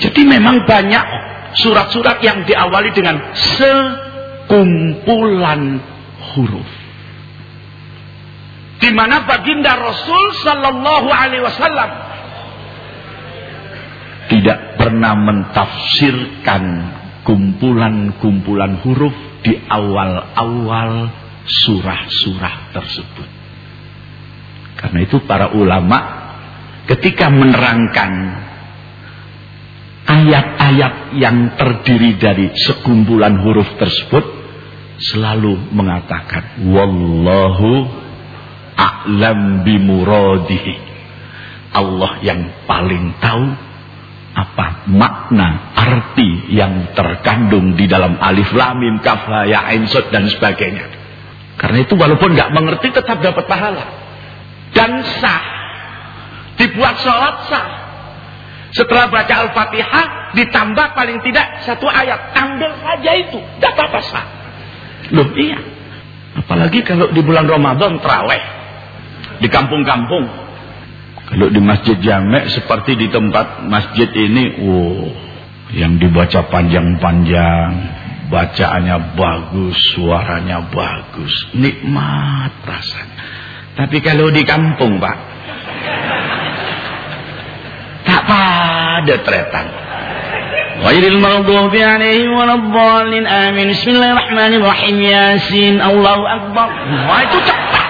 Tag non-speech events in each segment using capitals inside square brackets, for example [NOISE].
Jadi memang banyak surat-surat yang diawali dengan sekumpulan huruf. Di mana baginda Rasul Sallallahu Alaihi Wasallam tidak pernah mentafsirkan kumpulan-kumpulan huruf di awal-awal surah-surah tersebut. Karena itu para ulama ketika menerangkan ayat-ayat yang terdiri dari sekumpulan huruf tersebut selalu mengatakan wallahu a'lam bimuradihi. Allah yang paling tahu apa makna arti yang terkandung di dalam alif lam mim kaf ya ain dan sebagainya. Karena itu walaupun nggak mengerti tetap dapat pahala. Dan sah. Dibuat sholat sah. Setelah baca Al-Fatihah ditambah paling tidak satu ayat. Ambil saja itu. Tidak apa-apa sah. Loh iya. Apalagi kalau di bulan Ramadan terawih. Di kampung-kampung. Kalau di masjid jamek seperti di tempat masjid ini, wow, yang dibaca panjang-panjang, bacaannya bagus, suaranya bagus, nikmat rasanya. Tapi kalau di kampung, Pak, tak pada tretan. Ghairil maghdubi alaihim waladdallin. Amin. Bismillahirrahmanirrahim. Yasin. Allahu akbar. Wah, itu cepat.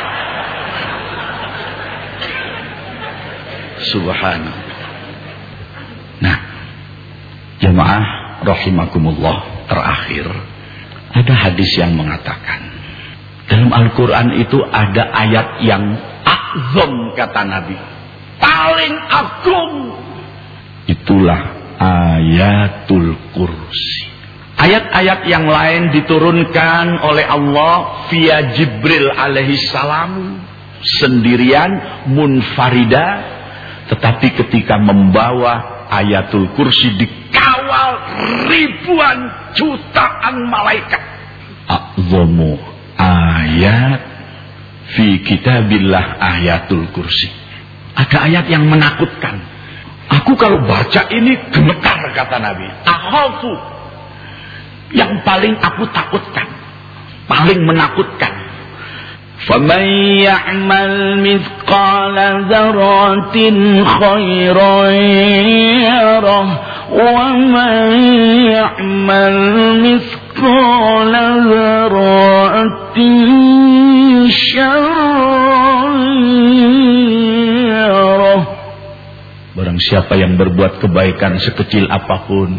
Subhanallah. Nah, jemaah rahimakumullah terakhir ada hadis yang mengatakan dalam Al-Qur'an itu ada ayat yang azam kata Nabi. Paling agung. Itulah ayatul kursi. Ayat-ayat yang lain diturunkan oleh Allah via Jibril alaihi salam sendirian munfarida tetapi ketika membawa ayatul kursi dikawal ribuan jutaan malaikat. A'zamu ayat fi kitabillah ayatul kursi. Ada ayat yang menakutkan. Aku kalau baca ini gemetar kata Nabi. Akhafu. Yang paling aku takutkan. Paling menakutkan. فمن يعمل مثقال ذرة خيرا يره ومن يعمل مثقال ذرة شرا siapa yang berbuat kebaikan sekecil apa pun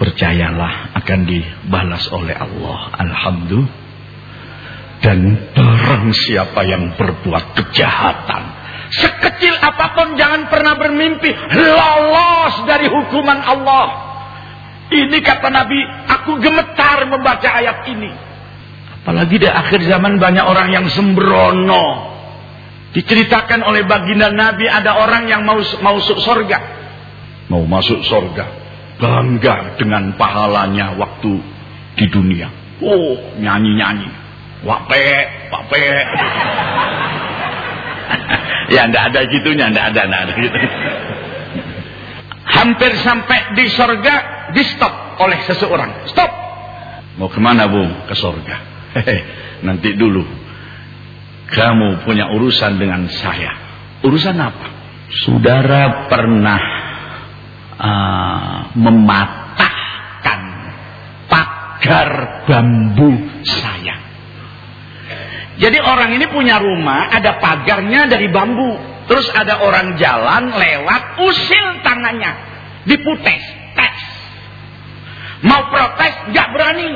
Percayalah akan dibalas oleh Allah Alhamdulillah dan barang siapa yang berbuat kejahatan. Sekecil apa pun jangan pernah bermimpi lolos dari hukuman Allah. Ini kata Nabi, aku gemetar membaca ayat ini. Apalagi di akhir zaman banyak orang yang sembrono. Diceritakan oleh baginda Nabi ada orang yang mau masuk sorga. Mau masuk sorga. Bangga dengan pahalanya waktu di dunia. Oh, nyanyi-nyanyi. Wape, wape. [LAUGHS] ya ndak ada gitunya, ndak ada, ndak ada gitu. Hampir sampai di sorga, di stop oleh seseorang. Stop. Mau ke mana bu? Ke sorga. Hehe, [LAUGHS] nanti dulu. Kamu punya urusan dengan saya. Urusan apa? Saudara pernah uh, mematahkan pagar bambu saya. Jadi orang ini punya rumah, ada pagarnya dari bambu. Terus ada orang jalan lewat, usil tangannya. Diputes, tes. Mau protes, gak berani.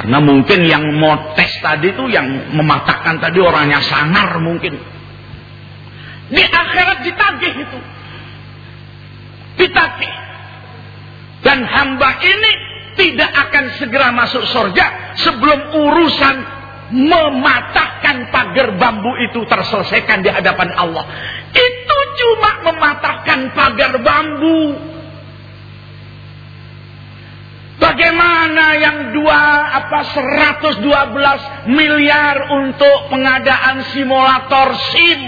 Karena mungkin yang mau tes tadi itu yang mematahkan tadi orangnya sangar mungkin. Di akhirat ditagih itu. Ditagih. Dan hamba ini tidak akan segera masuk surga sebelum urusan mematahkan pagar bambu itu terselesaikan di hadapan Allah. Itu cuma mematahkan pagar bambu. Bagaimana yang dua apa 112 miliar untuk pengadaan simulator SIM?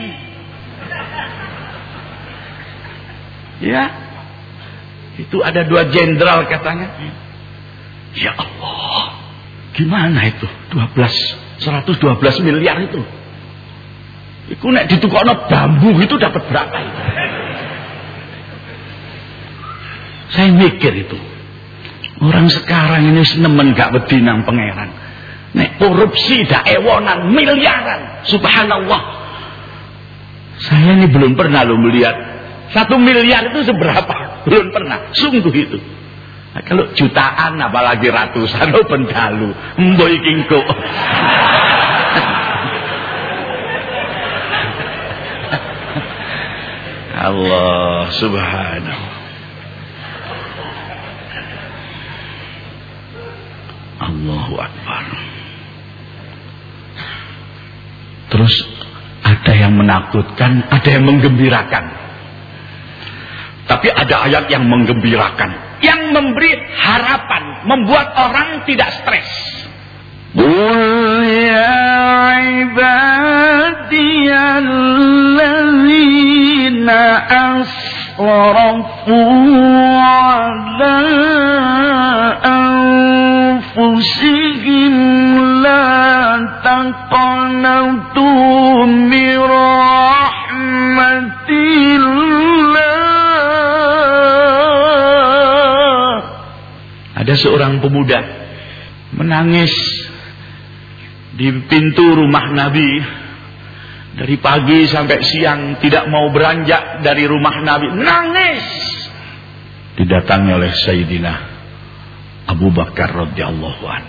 Ya. Itu ada dua jenderal katanya. Ya Allah. Gimana itu? 12 112 miliar itu. Iku nek ditukokno bambu itu dapat berapa? Saya mikir itu. Orang sekarang ini nemen gak wedi nang pangeran. Nek korupsi dak ewonan miliaran. Subhanallah. Saya ini belum pernah lo melihat satu miliar itu seberapa? [LAUGHS] Belum pernah. Sungguh itu. Nah, kalau jutaan apalagi ratusan lo pendalu. Mboy kingko. [LAUGHS] Allah subhanahu Allahu Akbar. Terus ada yang menakutkan, ada yang menggembirakan. Tapi ada ayat yang menggembirakan, yang memberi harapan, membuat orang tidak stres. Ya أسرفوا على أنفسهم لا تقنطوا من رحمة الله Ada seorang pemuda menangis di pintu rumah Nabi dari pagi sampai siang tidak mau beranjak dari rumah Nabi. Nangis. Didatangi oleh Sayyidina Abu Bakar radhiyallahu an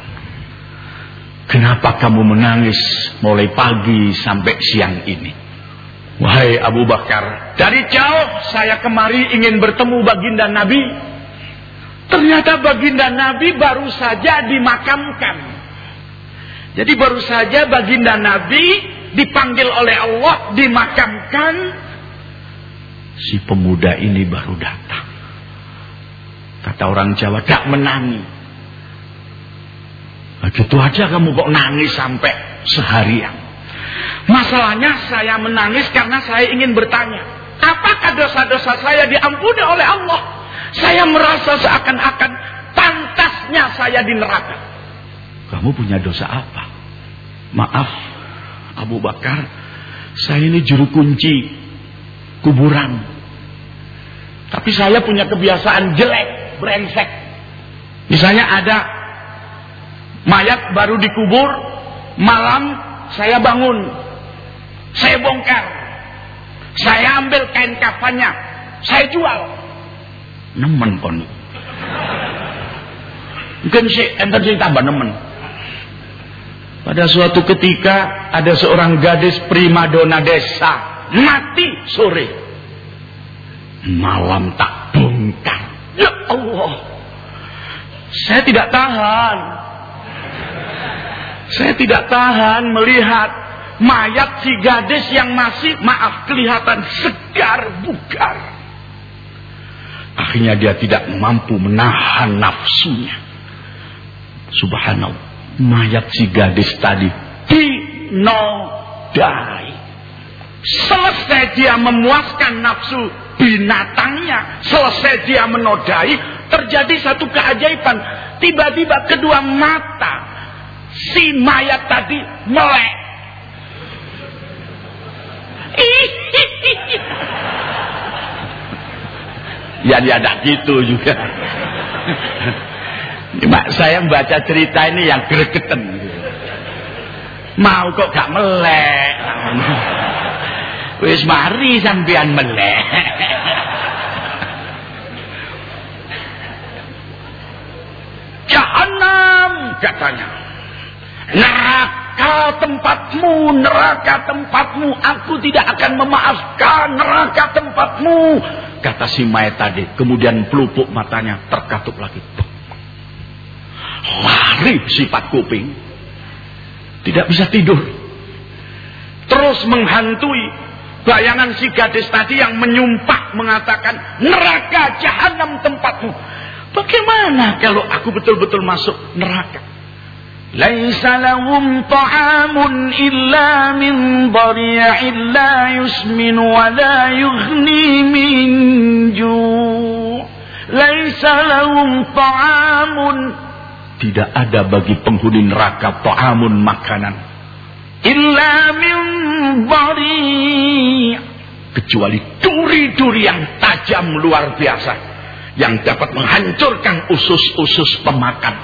Kenapa kamu menangis mulai pagi sampai siang ini? Wahai Abu Bakar dari jauh saya kemari ingin bertemu baginda Nabi. Ternyata baginda Nabi baru saja dimakamkan. Jadi baru saja baginda Nabi dipanggil oleh Allah, dimakamkan. Si pemuda ini baru datang. Kata orang Jawa, tak menangi. Begitu aja kamu kok nangis sampai seharian. Masalahnya saya menangis karena saya ingin bertanya. Apakah dosa-dosa saya diampuni oleh Allah? Saya merasa seakan-akan pantasnya saya di neraka. Kamu punya dosa apa? Maaf, Abu Bakar, saya ini juru kunci kuburan. Tapi saya punya kebiasaan jelek, brengsek. Misalnya ada mayat baru dikubur, malam saya bangun, saya bongkar, saya ambil kain kafannya, saya jual. Nemen kon. Mungkin sih enter sih tambah nemen. Pada suatu ketika ada seorang gadis primadona desa mati sore. Malam tak bongkar. Ya Allah. Saya tidak tahan. Saya tidak tahan melihat mayat si gadis yang masih maaf kelihatan segar bugar. Akhirnya dia tidak mampu menahan nafsunya. Subhanallah mayat si gadis tadi dinodai. Selesai dia memuaskan nafsu binatangnya, selesai dia menodai, terjadi satu keajaiban. Tiba-tiba kedua mata si mayat tadi melek. [LAUGHS] ya dia tidak gitu juga. Saya membaca cerita ini yang gregeten. Mau kok gak melek. Wis mari sampean melek. Jahanam katanya. Neraka tempatmu, neraka tempatmu. Aku tidak akan memaafkan neraka tempatmu. Kata si mayat tadi. Kemudian pelupuk matanya terkatup lagi. Maghrib sifat kuping. Tidak bisa tidur. Terus menghantui bayangan si gadis tadi yang menyumpah mengatakan neraka jahanam tempatmu. Bagaimana kalau aku betul-betul masuk neraka? Laisa lahum ta'amun illa min dhari'in la yusmin wa la yughni min ju' Laisa lahum ta'amun tidak ada bagi penghuni neraka ta'amun makanan illa min dhari kecuali duri-duri yang tajam luar biasa yang dapat menghancurkan usus-usus pemakan.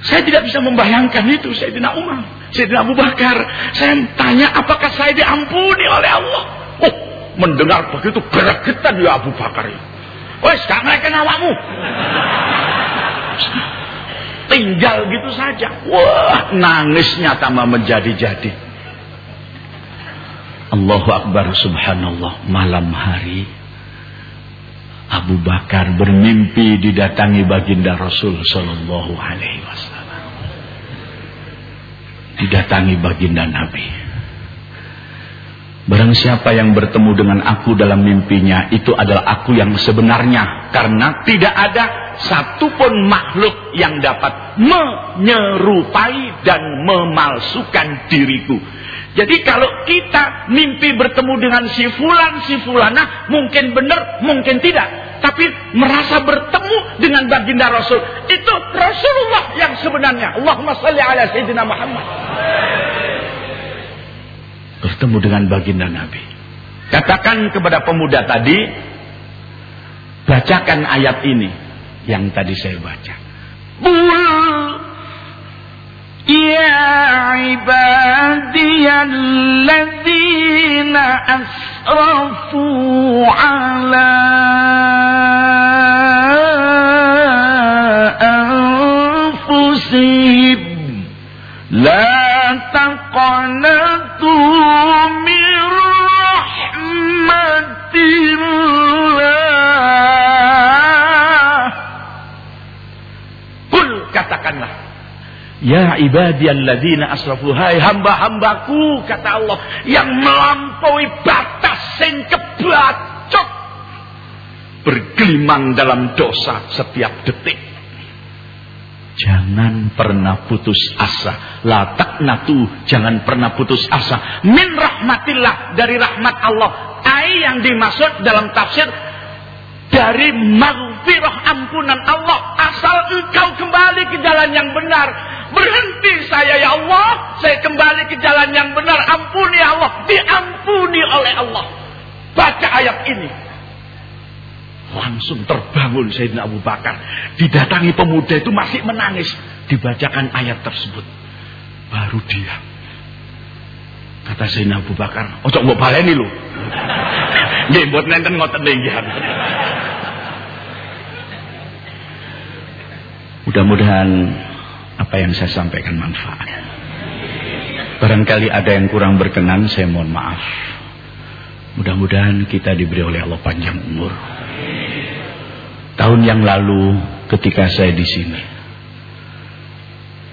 Saya tidak bisa membayangkan itu Sayyidina Umar, Sayyidina Abu Bakar. Saya tanya apakah saya diampuni oleh Allah? Oh, mendengar begitu gregetan ya Abu Bakar. Wes, gak naikkan awakmu. Tinggal gitu saja. Wah, nangisnya tambah menjadi-jadi. Allahu Akbar subhanallah malam hari Abu Bakar bermimpi didatangi baginda Rasul Sallallahu Alaihi Wasallam. Didatangi baginda Nabi. Barang siapa yang bertemu dengan aku dalam mimpinya itu adalah aku yang sebenarnya karena tidak ada satupun makhluk yang dapat menyerupai dan memalsukan diriku. Jadi kalau kita mimpi bertemu dengan si fulan, si fulana, mungkin benar, mungkin tidak. Tapi merasa bertemu dengan baginda Rasul. Itu Rasulullah yang sebenarnya. Allahumma salli ala Sayyidina Muhammad. Bertemu dengan baginda Nabi. Katakan kepada pemuda tadi, bacakan ayat ini yang tadi saya baca. Bul ya ibadiyalladzina asrafu ala anfusihim la taqnatu katakanlah Ya ibadiyalladzina asrafu hai hamba-hambaku kata Allah yang melampaui batas sing kebacok bergelimang dalam dosa setiap detik. Jangan pernah putus asa. La taqnatu, jangan pernah putus asa. Min rahmatillah dari rahmat Allah. Ai yang dimaksud dalam tafsir dari maghfirah ampunan Allah saya kembali ke jalan yang benar. Ampuni Allah. Diampuni oleh Allah. Baca ayat ini. Langsung terbangun Sayyidina Abu Bakar. Didatangi pemuda itu masih menangis. Dibacakan ayat tersebut. Baru dia. Kata Sayyidina Abu Bakar ojo mbok baleni lho [LAUGHS] nggih mbok nenten ngoten nggih Mudah-mudahan apa yang saya sampaikan manfaat. Barangkali ada yang kurang berkenan, saya mohon maaf. Mudah-mudahan kita diberi oleh Allah panjang umur. Tahun yang lalu ketika saya di sini,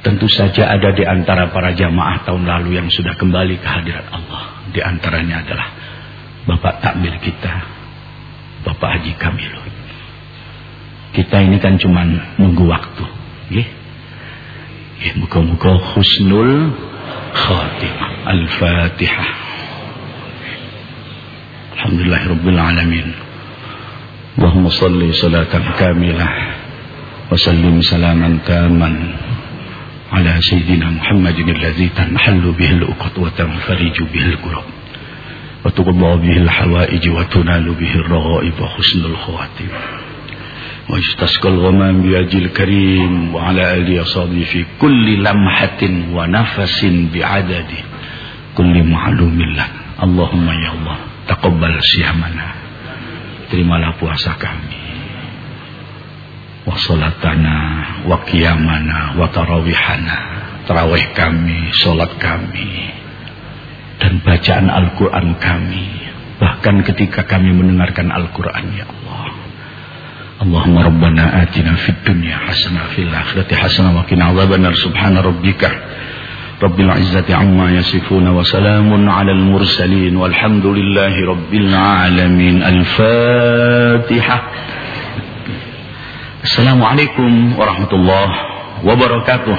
tentu saja ada di antara para jamaah tahun lalu yang sudah kembali ke hadirat Allah. Di antaranya adalah Bapak takmir kita, Bapak Haji Kamilun. Kita ini kan cuma nunggu waktu. Ya. Ya, muka-muka husnul خاتمة الفاتحة. الحمد لله رب العالمين. اللهم صل صلاة كاملة وسلم سلاما تاما على سيدنا محمد الذي تنحل به الأقط وتنفرج به الكرب وتقضى به الحوائج وتنال به الرغائب وحسن الخواتم. واستسقى الغمام بوجه الكريم وعلى آله وصحبه في كل لمحة ونفس بعدد كل معلوم لك اللهم ya Allah taqabbal siyamana terimalah puasa kami wa salatana wa qiyamana wa tarawihana tarawih kami salat kami dan bacaan Al-Qur'an kami bahkan ketika kami mendengarkan Al-Qur'an ya Allah اللهم ربنا آتنا في الدنيا حسنة في الآخرة حسنة وقنا عذاب النار. سبحان ربك رب العزة عما يصفون وسلام على المرسلين والحمد لله رب العالمين. الفاتحة. السلام عليكم ورحمة الله وبركاته.